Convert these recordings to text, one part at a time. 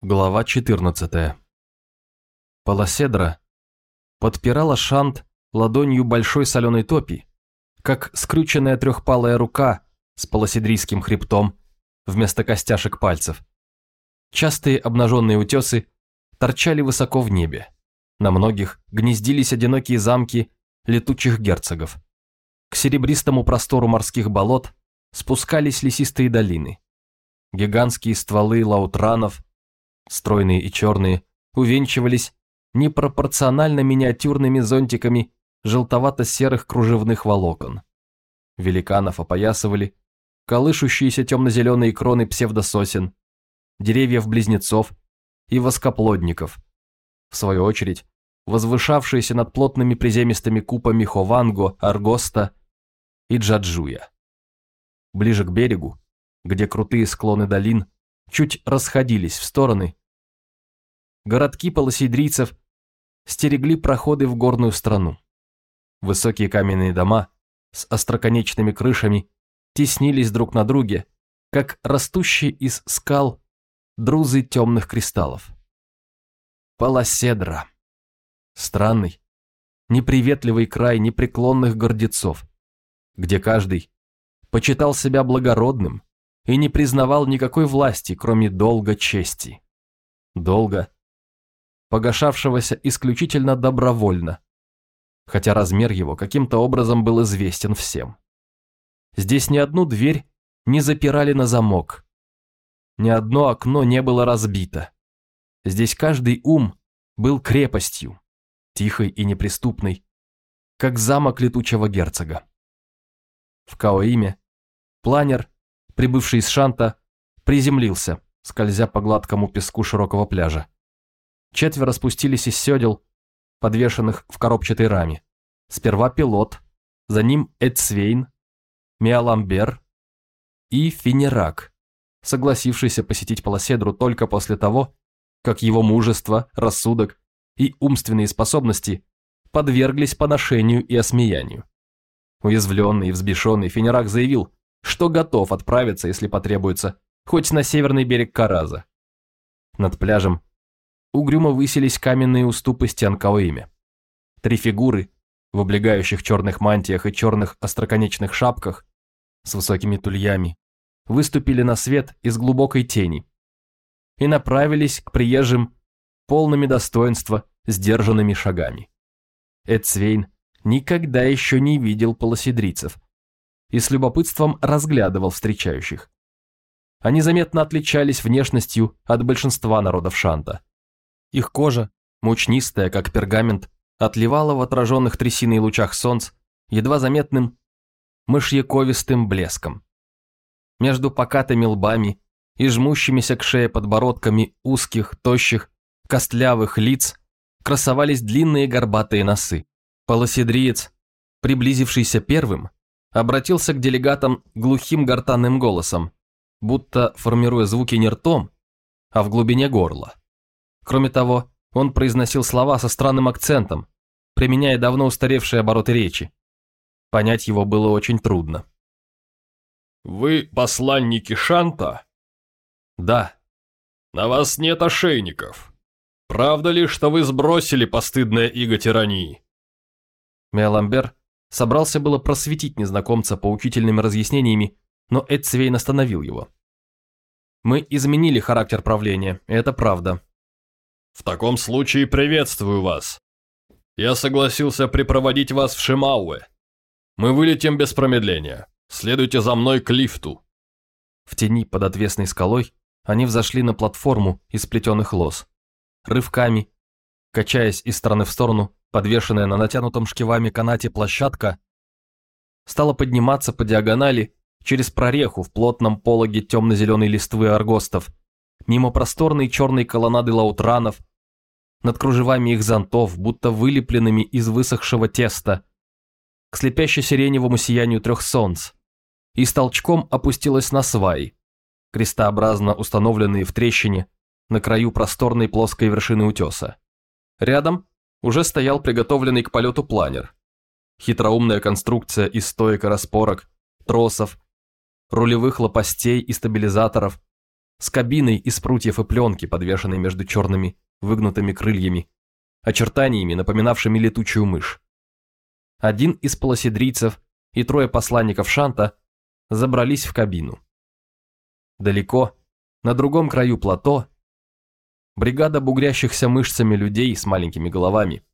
Глава 14. Полоседра подпирала шант ладонью большой соленой топи, как скрюченная трехпалая рука с полоседрийским хребтом вместо костяшек пальцев. Частые обнаженные утесы торчали высоко в небе. На многих гнездились одинокие замки летучих герцогов. К серебристому простору морских болот спускались лесистые долины. Гигантские стволы лаутранов – стройные и черные, увенчивались непропорционально миниатюрными зонтиками желтовато-серых кружевных волокон. Великанов опоясывали колышущиеся темно-зеленые кроны псевдососен, деревьев-близнецов и воскоплодников, в свою очередь возвышавшиеся над плотными приземистыми купами Хованго, Аргоста и Джаджуя. Ближе к берегу, где крутые склоны долин чуть расходились в стороны, городки полосидрийцев стерегли проходы в горную страну. Высокие каменные дома с остроконечными крышами теснились друг на друге, как растущие из скал друзы темных кристаллов. Полоседра. Странный, неприветливый край непреклонных гордецов, где каждый почитал себя благородным и не признавал никакой власти, кроме долга чести. Долга, погашавшегося исключительно добровольно, хотя размер его каким-то образом был известен всем. Здесь ни одну дверь не запирали на замок, ни одно окно не было разбито. Здесь каждый ум был крепостью, тихой и неприступной, как замок летучего герцога. В Каоиме планер, прибывший из Шанта, приземлился, скользя по гладкому песку широкого пляжа. Четверо спустились из седел, подвешенных в коробчатой раме. Сперва пилот, за ним Эдсвейн, Миаламбер и Финерак, согласившийся посетить Полоседру только после того, как его мужество, рассудок и умственные способности подверглись поношению и осмеянию. Уязвленный и взбешенный Финерак заявил, что готов отправиться, если потребуется, хоть на северный берег Караза. Над пляжем угрюмо высились каменные уступы стен Каоиме. Три фигуры в облегающих черных мантиях и черных остроконечных шапках с высокими тульями выступили на свет из глубокой тени и направились к приезжим полными достоинства, сдержанными шагами. Эдсвейн никогда еще не видел полоседрицев и с любопытством разглядывал встречающих. Они заметно отличались внешностью от большинства народов Шанта. Их кожа, мучнистая, как пергамент, отливала в отраженных трясиной лучах солнц едва заметным мышьяковистым блеском. Между покатыми лбами и жмущимися к шее подбородками узких, тощих, костлявых лиц красовались длинные горбатые носы. Полоседриец, приблизившийся первым, обратился к делегатам глухим гортанным голосом, будто формируя звуки не ртом, а в глубине горла. Кроме того, он произносил слова со странным акцентом, применяя давно устаревшие обороты речи. Понять его было очень трудно. «Вы посланники Шанта?» «Да». «На вас нет ошейников. Правда ли, что вы сбросили постыдное иго тирании?» Меламбер собрался было просветить незнакомца поучительными разъяснениями, но Эдсвейн остановил его. «Мы изменили характер правления, это правда. В таком случае приветствую вас. Я согласился припроводить вас в Шимауэ. Мы вылетим без промедления. Следуйте за мной к лифту. В тени под отвесной скалой они взошли на платформу из плетеных лос. Рывками, качаясь из стороны в сторону, подвешенная на натянутом шкивами канате площадка, стала подниматься по диагонали через прореху в плотном пологе темно-зеленой листвы аргостов, мимо просторной черной колоннады лаутранов, над кружевами их зонтов, будто вылепленными из высохшего теста, к слепяще-сиреневому сиянию трех солнц, и с толчком опустилась на сваи, крестообразно установленные в трещине на краю просторной плоской вершины утеса. Рядом уже стоял приготовленный к полету планер. Хитроумная конструкция из стоек и распорок, тросов, рулевых лопастей и стабилизаторов, с кабиной из прутьев и пленки, подвешенной между черными выгнутыми крыльями, очертаниями, напоминавшими летучую мышь. Один из полоседрийцев и трое посланников Шанта забрались в кабину. Далеко, на другом краю плато, бригада бугрящихся мышцами людей с маленькими головами,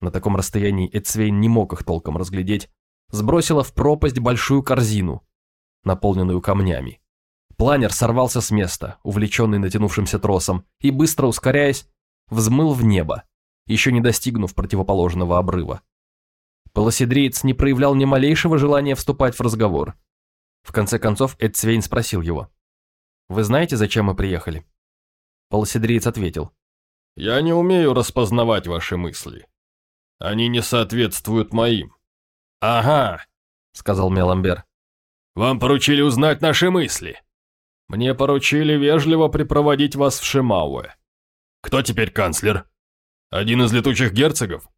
на таком расстоянии Эцвейн не мог их толком разглядеть, сбросила в пропасть большую корзину, наполненную камнями. Планер сорвался с места, увлеченный натянувшимся тросом, и, быстро ускоряясь, взмыл в небо, еще не достигнув противоположного обрыва. Полоседреец не проявлял ни малейшего желания вступать в разговор. В конце концов, Эдцвейн спросил его. «Вы знаете, зачем мы приехали?» Полоседреец ответил. «Я не умею распознавать ваши мысли. Они не соответствуют моим». «Ага», — сказал Меламбер. «Вам поручили узнать наши мысли. Мне поручили вежливо припроводить вас в Шимауэ. Кто теперь канцлер? Один из летучих герцогов?»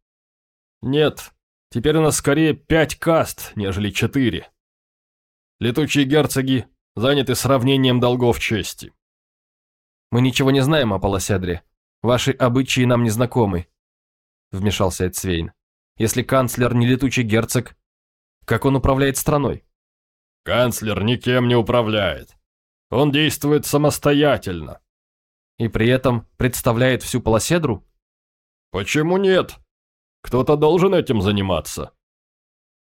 «Нет, теперь у нас скорее пять каст, нежели четыре. Летучие герцоги заняты сравнением долгов чести». «Мы ничего не знаем о Полосядре. Ваши обычаи нам не знакомы», — вмешался Эдсвейн. «Если канцлер не летучий герцог, как он управляет страной?» «Канцлер никем не управляет. Он действует самостоятельно». «И при этом представляет всю Полоседру?» «Почему нет? Кто-то должен этим заниматься».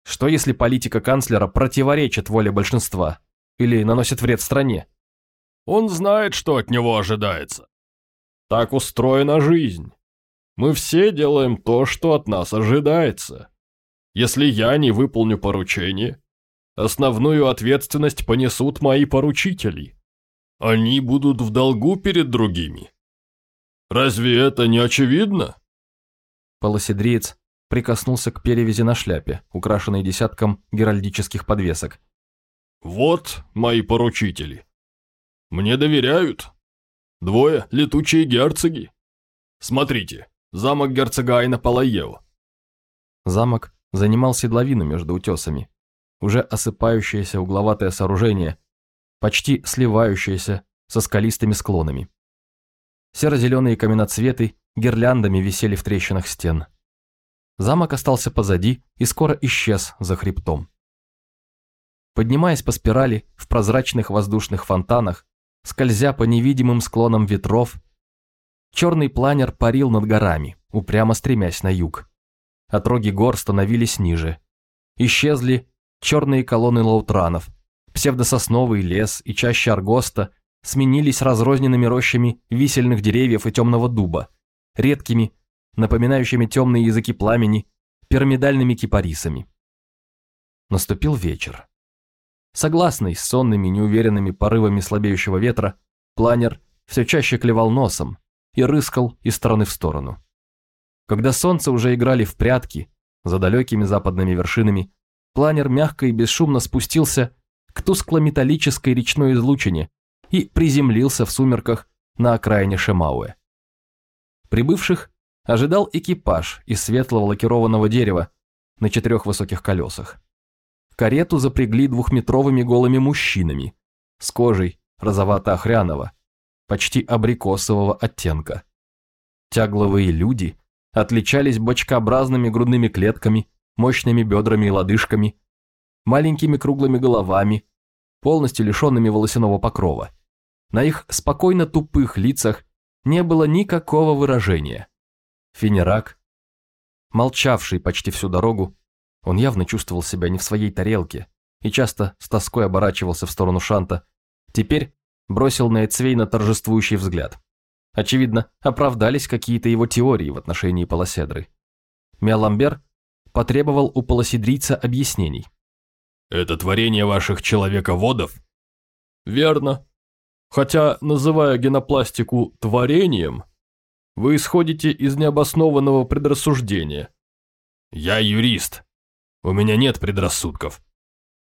«Что если политика канцлера противоречит воле большинства или наносит вред стране?» «Он знает, что от него ожидается. Так устроена жизнь. Мы все делаем то, что от нас ожидается. Если я не выполню поручение, основную ответственность понесут мои поручители. Они будут в долгу перед другими. Разве это не очевидно? Полоседриец прикоснулся к перевязи на шляпе, украшенной десятком геральдических подвесок. Вот мои поручители. Мне доверяют. Двое летучие герцоги. Смотрите, Замок герцога Айна Палаева. Замок занимал седловину между утесами. Уже осыпающееся угловатое сооружение, почти сливающееся со скалистыми склонами. Серо-зеленые каменоцветы гирляндами висели в трещинах стен. Замок остался позади и скоро исчез за хребтом. Поднимаясь по спирали в прозрачных воздушных фонтанах, скользя по невидимым склонам ветров, Черный планер парил над горами, упрямо стремясь на юг. Отроги гор становились ниже. Исчезли черные колонны лаутранов, псевдососновый лес и чаще аргоста сменились разрозненными рощами висельных деревьев и темного дуба, редкими, напоминающими темные языки пламени, пирамидальными кипарисами. Наступил вечер. Согласный с сонными неуверенными порывами слабеющего ветра, планер все чаще клевал носом, и рыскал из стороны в сторону. Когда солнце уже играли в прятки, за далекими западными вершинами, планер мягко и бесшумно спустился к тускло-металлической речной излучине и приземлился в сумерках на окраине Шемауэ. Прибывших ожидал экипаж из светлого лакированного дерева на четырех высоких колесах. Карету запрягли двухметровыми голыми мужчинами с кожей розовато-охряного, почти абрикосового оттенка. Тягловые люди отличались бочкообразными грудными клетками, мощными бедрами и лодыжками, маленькими круглыми головами, полностью лишенными волосяного покрова. На их спокойно тупых лицах не было никакого выражения. Финерак, молчавший почти всю дорогу, он явно чувствовал себя не в своей тарелке и часто с тоской оборачивался в сторону Шанта, теперь бросил на Эцвейна торжествующий взгляд. Очевидно, оправдались какие-то его теории в отношении Полоседры. Миаламбер потребовал у полоседрийца объяснений. «Это творение ваших человеководов?» «Верно. Хотя, называя генопластику творением, вы исходите из необоснованного предрассуждения». «Я юрист. У меня нет предрассудков».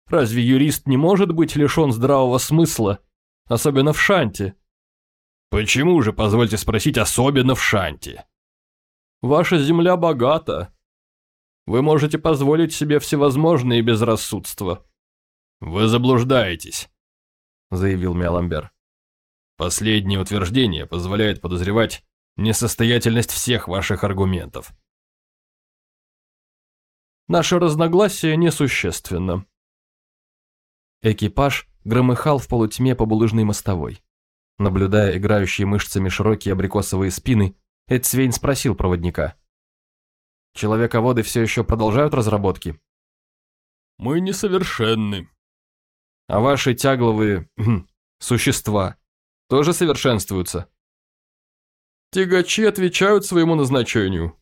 «Разве юрист не может быть лишен здравого смысла особенно в Шанте. Почему же, позвольте спросить, особенно в Шанте? Ваша земля богата. Вы можете позволить себе всевозможные безрассудства. Вы заблуждаетесь, заявил Меламбер. Последнее утверждение позволяет подозревать несостоятельность всех ваших аргументов. Наше разногласие несущественно. Экипаж громыхал в полутьме по булыжной мостовой. Наблюдая играющие мышцами широкие абрикосовые спины, Эдсвейн спросил проводника. «Человеководы все еще продолжают разработки?» «Мы несовершенны». «А ваши тягловые... Хм, существа тоже совершенствуются?» «Тягачи отвечают своему назначению.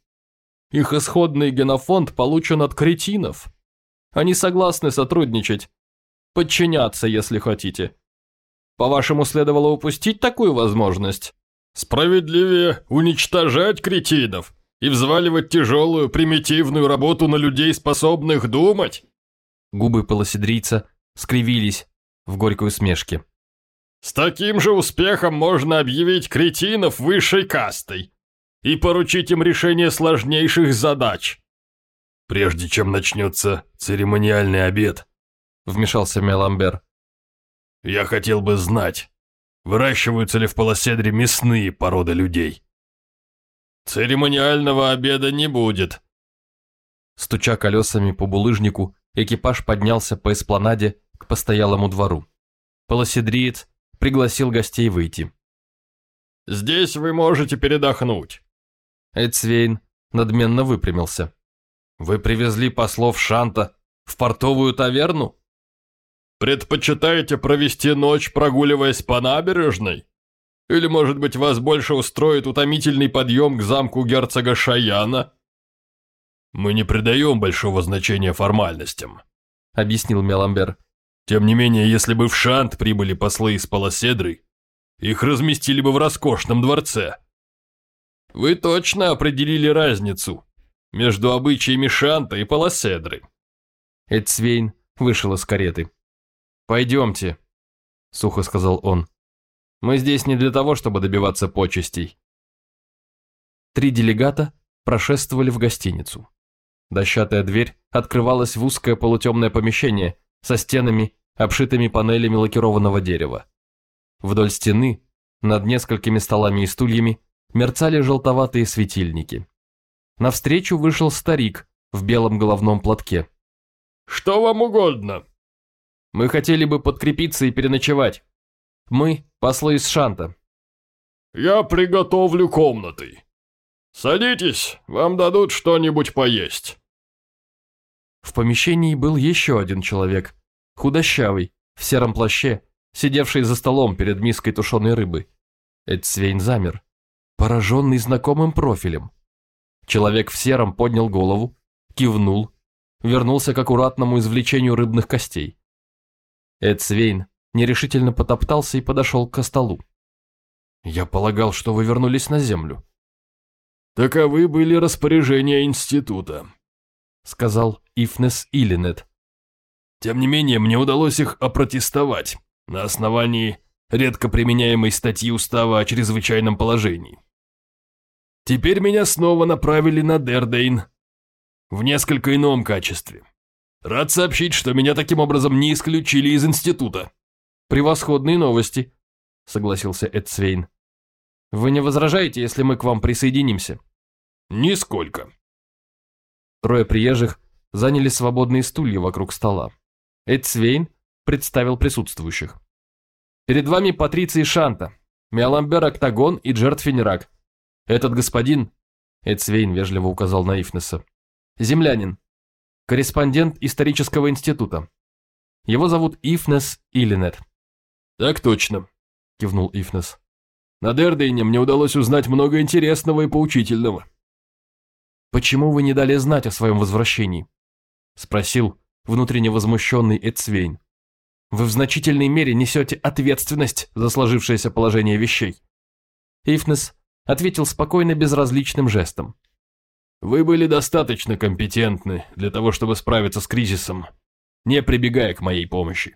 Их исходный генофонд получен от кретинов. Они согласны сотрудничать, подчиняться, если хотите. По-вашему, следовало упустить такую возможность? Справедливее уничтожать кретинов и взваливать тяжелую примитивную работу на людей, способных думать? Губы полоседрийца скривились в горькой усмешке. С таким же успехом можно объявить кретинов высшей кастой и поручить им решение сложнейших задач. Прежде чем начнется церемониальный обед, вмешался Меламбер. Я хотел бы знать, выращиваются ли в Полоседре мясные породы людей. Церемониального обеда не будет. Стуча колесами по булыжнику, экипаж поднялся по эспланаде к постоялому двору. Полоседриец пригласил гостей выйти. «Здесь вы можете передохнуть». Эдсвейн надменно выпрямился. «Вы привезли послов Шанта в портовую таверну?» Предпочитаете провести ночь, прогуливаясь по набережной? Или, может быть, вас больше устроит утомительный подъем к замку герцога Шаяна? Мы не придаем большого значения формальностям, объяснил Меламбер. Тем не менее, если бы в Шант прибыли послы из Полоседры, их разместили бы в роскошном дворце. Вы точно определили разницу между обычаями Шанта и Полоседры. Эдсвейн вышел из кареты. «Пойдемте», — сухо сказал он. «Мы здесь не для того, чтобы добиваться почестей». Три делегата прошествовали в гостиницу. Дощатая дверь открывалась в узкое полутемное помещение со стенами, обшитыми панелями лакированного дерева. Вдоль стены, над несколькими столами и стульями, мерцали желтоватые светильники. Навстречу вышел старик в белом головном платке. «Что вам угодно?» Мы хотели бы подкрепиться и переночевать. Мы – послы из Шанта». «Я приготовлю комнаты. Садитесь, вам дадут что-нибудь поесть». В помещении был еще один человек, худощавый, в сером плаще, сидевший за столом перед миской тушеной рыбы. Эдсвейн замер, пораженный знакомым профилем. Человек в сером поднял голову, кивнул, вернулся к аккуратному извлечению рыбных костей. Эд Свейн нерешительно потоптался и подошел к столу. «Я полагал, что вы вернулись на Землю». «Таковы были распоряжения института», — сказал Ифнес Иллинет. «Тем не менее, мне удалось их опротестовать на основании редко применяемой статьи устава о чрезвычайном положении. Теперь меня снова направили на Дердейн в несколько ином качестве. Рад сообщить, что меня таким образом не исключили из института. Превосходные новости, согласился Эд Свейн. Вы не возражаете, если мы к вам присоединимся? Нисколько. Трое приезжих заняли свободные стулья вокруг стола. Эд Свейн представил присутствующих. Перед вами Патриций Шанта, Миаламбер Октагон и Джерт Фенерак. Этот господин, Эд Свейн вежливо указал на Ифнеса, землянин, корреспондент исторического института. Его зовут Ифнес Иллинет. «Так точно», – кивнул Ифнес. «На Дердейне мне удалось узнать много интересного и поучительного». «Почему вы не дали знать о своем возвращении?» – спросил внутренне возмущенный Эцвейн. «Вы в значительной мере несете ответственность за сложившееся положение вещей». Ифнес ответил спокойно безразличным жестом. Вы были достаточно компетентны для того, чтобы справиться с кризисом, не прибегая к моей помощи.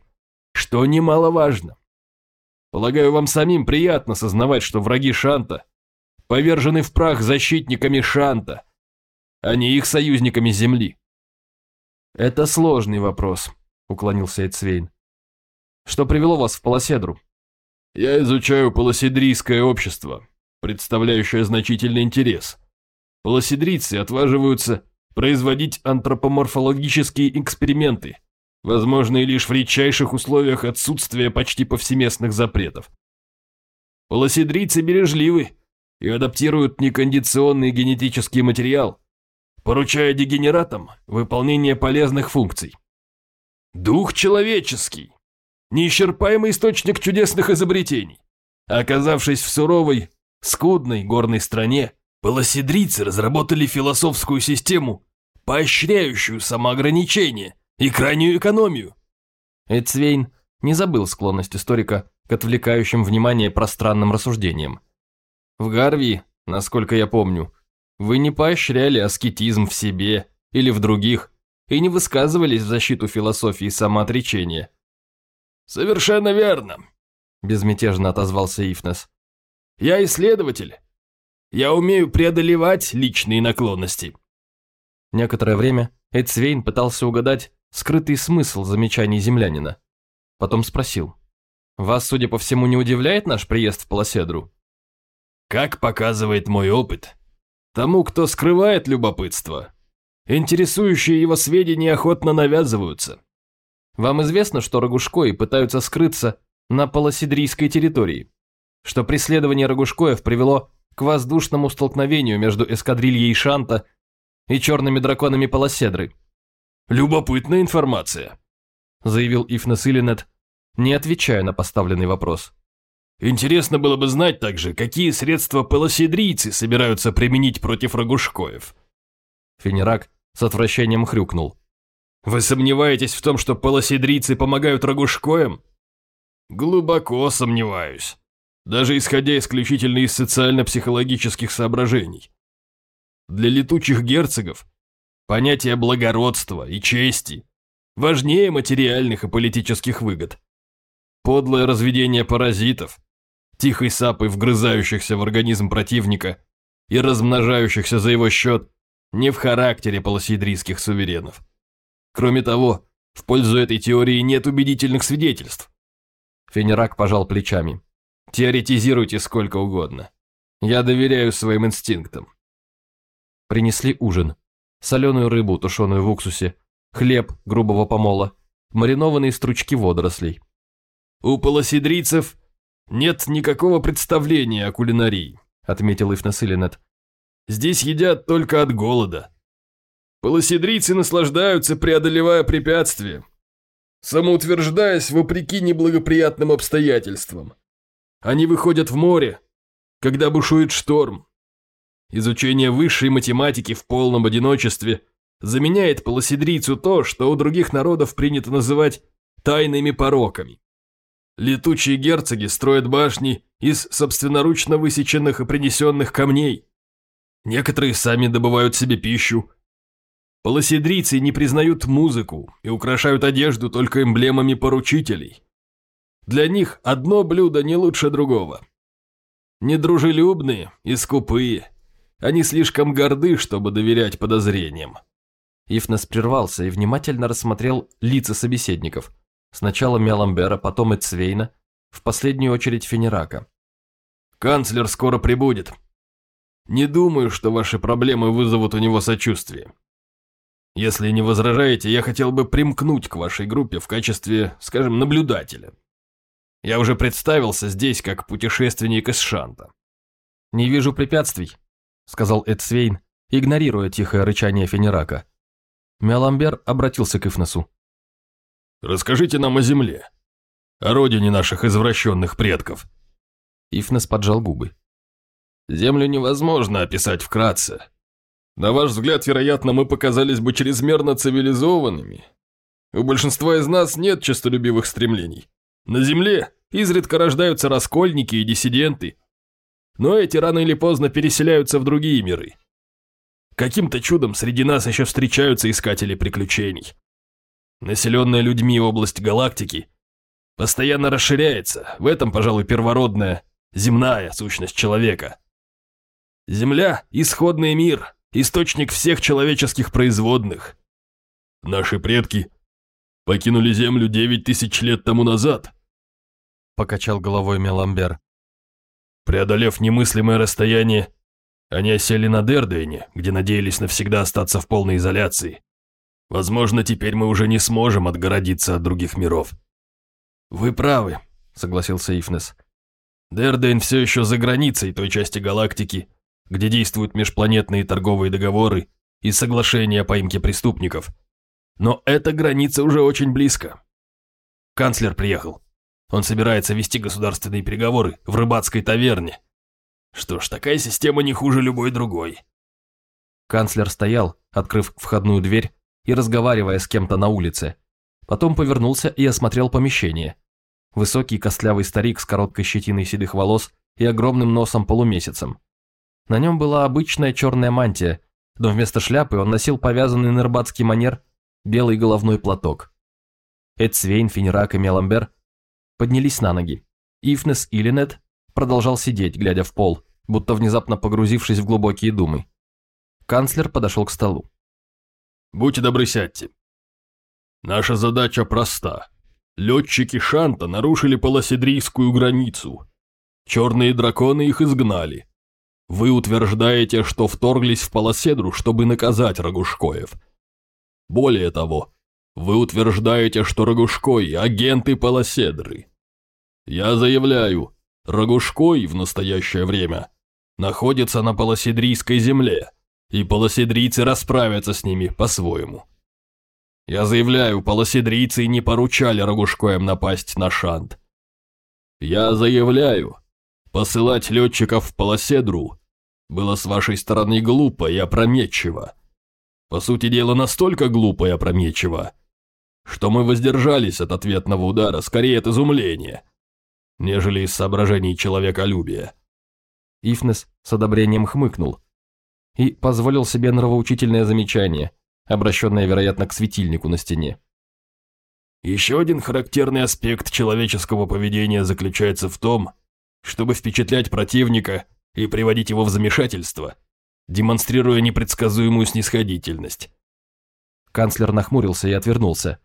Что немаловажно. Полагаю, вам самим приятно сознавать, что враги Шанта повержены в прах защитниками Шанта, а не их союзниками Земли. Это сложный вопрос, уклонился Эдсвейн. Что привело вас в Полоседру? Я изучаю полоседрийское общество, представляющее значительный интерес. Полоседрийцы отваживаются производить антропоморфологические эксперименты, возможные лишь в редчайших условиях отсутствия почти повсеместных запретов. Полоседрийцы бережливы и адаптируют некондиционный генетический материал, поручая дегенератам выполнение полезных функций. Дух человеческий неисчерпаемый источник чудесных изобретений. Оказавшись в суровой, скудной горной стране, полоседрийцы разработали философскую систему, поощряющую самоограничение и крайнюю экономию. Эцвейн не забыл склонность историка к отвлекающим внимание пространным рассуждениям. В Гарви, насколько я помню, вы не поощряли аскетизм в себе или в других и не высказывались в защиту философии самоотречения. «Совершенно верно», – безмятежно отозвался Ифнес. «Я исследователь. Я умею преодолевать личные наклонности». Некоторое время Эдсвейн пытался угадать скрытый смысл замечаний землянина. Потом спросил. «Вас, судя по всему, не удивляет наш приезд в Полоседру?» «Как показывает мой опыт, тому, кто скрывает любопытство, интересующие его сведения охотно навязываются. Вам известно, что Рогушкои пытаются скрыться на полосидрийской территории, что преследование Рогушкоев привело к воздушному столкновению между эскадрильей Шанта и черными драконами Полоседры. «Любопытная информация», – заявил Ифнес Иллинет, не отвечая на поставленный вопрос. «Интересно было бы знать также, какие средства полоседрийцы собираются применить против Рогушкоев». Фенерак с отвращением хрюкнул. Вы сомневаетесь в том, что полоседрийцы помогают Рогушкоям? Глубоко сомневаюсь. Даже исходя исключительно из социально-психологических соображений. Для летучих герцогов понятие благородства и чести важнее материальных и политических выгод. Подлое разведение паразитов, тихой сапой вгрызающихся в организм противника и размножающихся за его счет не в характере полосидрийских суверенов. Кроме того, в пользу этой теории нет убедительных свидетельств. Фенерак пожал плечами. Теоретизируйте сколько угодно. Я доверяю своим инстинктам. Принесли ужин. Соленую рыбу, тушеную в уксусе, хлеб грубого помола, маринованные стручки водорослей. «У полоседрийцев нет никакого представления о кулинарии», отметил Ифнес «Здесь едят только от голода. Полоседрийцы наслаждаются, преодолевая препятствия, самоутверждаясь вопреки неблагоприятным обстоятельствам. Они выходят в море, когда бушует шторм. Изучение высшей математики в полном одиночестве заменяет полоседрийцу то, что у других народов принято называть тайными пороками. Летучие герцоги строят башни из собственноручно высеченных и принесенных камней. Некоторые сами добывают себе пищу, Полоседрийцы не признают музыку и украшают одежду только эмблемами поручителей. Для них одно блюдо не лучше другого. Недружелюбные и скупые. Они слишком горды, чтобы доверять подозрениям. Ифнес прервался и внимательно рассмотрел лица собеседников. Сначала Меламбера, потом Эцвейна, в последнюю очередь Фенерака. «Канцлер скоро прибудет. Не думаю, что ваши проблемы вызовут у него сочувствие. Если не возражаете, я хотел бы примкнуть к вашей группе в качестве, скажем, наблюдателя. Я уже представился здесь как путешественник из Шанта. «Не вижу препятствий», — сказал Эдсвейн, игнорируя тихое рычание Фенерака. Меламбер обратился к Ифнесу. «Расскажите нам о земле, о родине наших извращенных предков». Ифнес поджал губы. «Землю невозможно описать вкратце. На ваш взгляд, вероятно, мы показались бы чрезмерно цивилизованными. У большинства из нас нет честолюбивых стремлений. На Земле изредка рождаются раскольники и диссиденты. Но эти рано или поздно переселяются в другие миры. Каким-то чудом среди нас еще встречаются искатели приключений. Населенная людьми область галактики постоянно расширяется. В этом, пожалуй, первородная, земная сущность человека. Земля – исходный мир, источник всех человеческих производных. Наши предки покинули Землю девять тысяч лет тому назад. — покачал головой Меламбер. Преодолев немыслимое расстояние, они осели на Дердейне, где надеялись навсегда остаться в полной изоляции. Возможно, теперь мы уже не сможем отгородиться от других миров. «Вы правы», — согласился Ифнес. Дердейн все еще за границей той части галактики, где действуют межпланетные торговые договоры и соглашения о поимке преступников. Но эта граница уже очень близко. Канцлер приехал. Он собирается вести государственные переговоры в рыбацкой таверне. Что ж, такая система не хуже любой другой. Канцлер стоял, открыв входную дверь и разговаривая с кем-то на улице. Потом повернулся и осмотрел помещение. Высокий костлявый старик с короткой щетиной седых волос и огромным носом полумесяцем. На нем была обычная черная мантия, но вместо шляпы он носил повязанный на рыбацкий манер белый головной платок. Эдсвейн, Финерак и Меламбер поднялись на ноги. Ифнес и Линет продолжал сидеть, глядя в пол, будто внезапно погрузившись в глубокие думы. Канцлер подошел к столу. «Будьте добры, сядьте. Наша задача проста. Летчики Шанта нарушили полоседрийскую границу. Черные драконы их изгнали. Вы утверждаете, что вторглись в Полоседру, чтобы наказать Рогушкоев. Более того, вы утверждаете, что Рогушкой – агенты Полоседры. Я заявляю, Рогушкой в настоящее время находится на Полоседрийской земле, и полоседрийцы расправятся с ними по-своему. Я заявляю, полоседрийцы не поручали Рогушкоем напасть на Шант. Я заявляю, Посылать летчиков в полоседру было с вашей стороны глупо и опрометчиво. По сути дела, настолько глупо и опрометчиво, что мы воздержались от ответного удара скорее от изумления, нежели из соображений человеколюбия. Ифнес с одобрением хмыкнул и позволил себе нравоучительное замечание, обращенное, вероятно, к светильнику на стене. Еще один характерный аспект человеческого поведения заключается в том, чтобы впечатлять противника и приводить его в замешательство, демонстрируя непредсказуемую снисходительность. Канцлер нахмурился и отвернулся,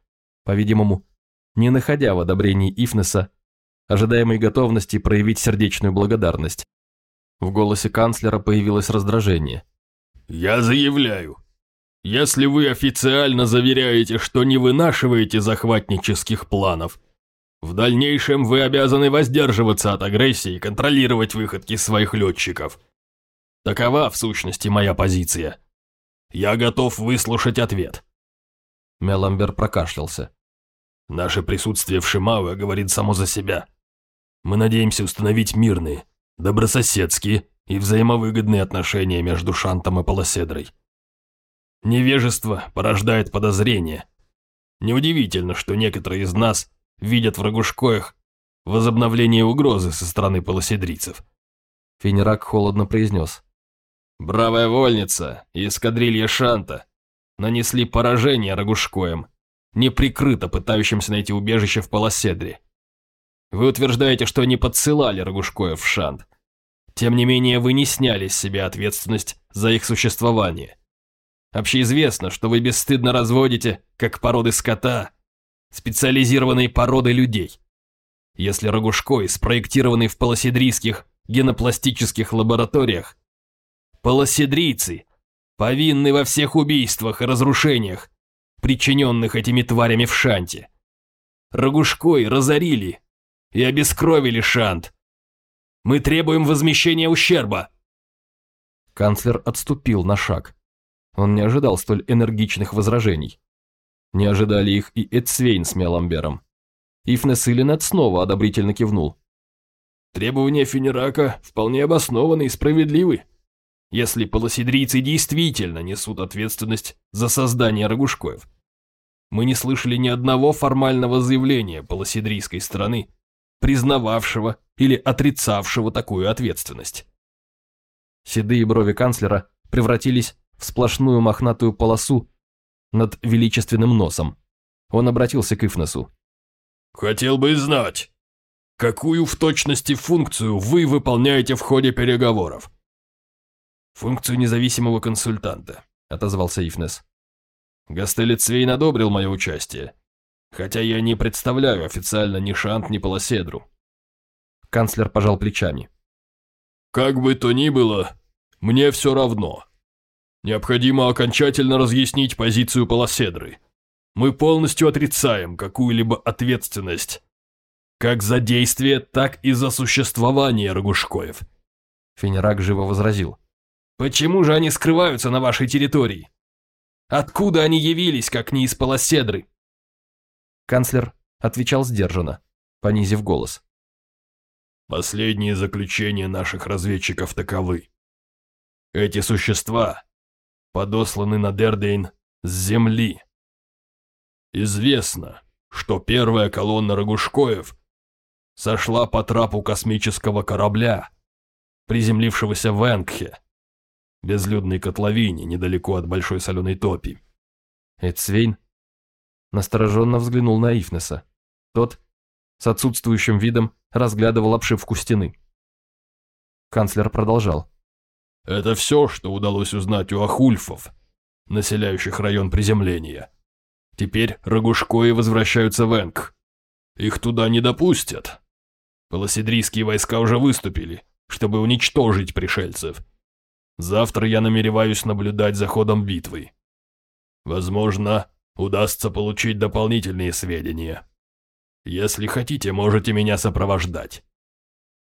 по-видимому, не находя в одобрении Ифнеса ожидаемой готовности проявить сердечную благодарность. В голосе канцлера появилось раздражение. «Я заявляю, если вы официально заверяете, что не вынашиваете захватнических планов, в дальнейшем вы обязаны воздерживаться от агрессии и контролировать выходки своих летчиков. Такова, в сущности, моя позиция. Я готов выслушать ответ». Меламбер прокашлялся. «Наше присутствие в Шимауэ говорит само за себя. Мы надеемся установить мирные, добрососедские и взаимовыгодные отношения между Шантом и Полоседрой. Невежество порождает подозрения. Неудивительно, что некоторые из нас видят в Рогушкоях возобновление угрозы со стороны полоседрийцев. Фенерак холодно произнес. «Бравая вольница и эскадрилья Шанта нанесли поражение Рогушкоям, неприкрыто пытающимся найти убежище в Полоседре. Вы утверждаете, что они подсылали Рогушкоев в Шант. Тем не менее, вы не сняли с себя ответственность за их существование. Общеизвестно, что вы бесстыдно разводите, как породы скота, специализированной породы людей. Если Рогушкой, спроектированный в полоседрийских генопластических лабораториях, полоседрийцы повинны во всех убийствах и разрушениях, причиненных этими тварями в Шанте. Рогушкой разорили и обескровили Шант. Мы требуем возмещения ущерба. Канцлер отступил на шаг. Он не ожидал столь энергичных возражений. Не ожидали их и Эдсвейн с Меламбером. Ифнес Иллинет снова одобрительно кивнул. Требования Фенерака вполне обоснованы и справедливы. Если полоседрийцы действительно несут ответственность за создание Рогушкоев. Мы не слышали ни одного формального заявления полоседрийской стороны, признававшего или отрицавшего такую ответственность. Седые брови канцлера превратились в сплошную мохнатую полосу над величественным носом. Он обратился к Ифнесу. «Хотел бы знать, какую в точности функцию вы выполняете в ходе переговоров?» «Функцию независимого консультанта», — отозвался Ифнес. «Гастелицвейн одобрил мое участие, хотя я не представляю официально ни Шант, ни Полоседру. Канцлер пожал плечами. Как бы то ни было, мне все равно. Необходимо окончательно разъяснить позицию Полоседры. Мы полностью отрицаем какую-либо ответственность. Как за действие, так и за существование Рогушкоев. Фенерак живо возразил. Почему же они скрываются на вашей территории? Откуда они явились, как не из Полоседры? Канцлер отвечал сдержанно, понизив голос. Последние заключения наших разведчиков таковы. Эти существа подосланы на Дердейн с земли. Известно, что первая колонна Рогушкоев сошла по трапу космического корабля, приземлившегося в Энгхе, безлюдной котловине недалеко от Большой Соленой Топи. Эцвейн настороженно взглянул на Ифнеса. Тот с отсутствующим видом разглядывал обшивку стены. Канцлер продолжал. Это все, что удалось узнать у ахульфов, населяющих район приземления. Теперь Рогушкои возвращаются в Энг. Их туда не допустят. Полоседрийские войска уже выступили, чтобы уничтожить пришельцев. Завтра я намереваюсь наблюдать за ходом битвы. Возможно, удастся получить дополнительные сведения. Если хотите, можете меня сопровождать.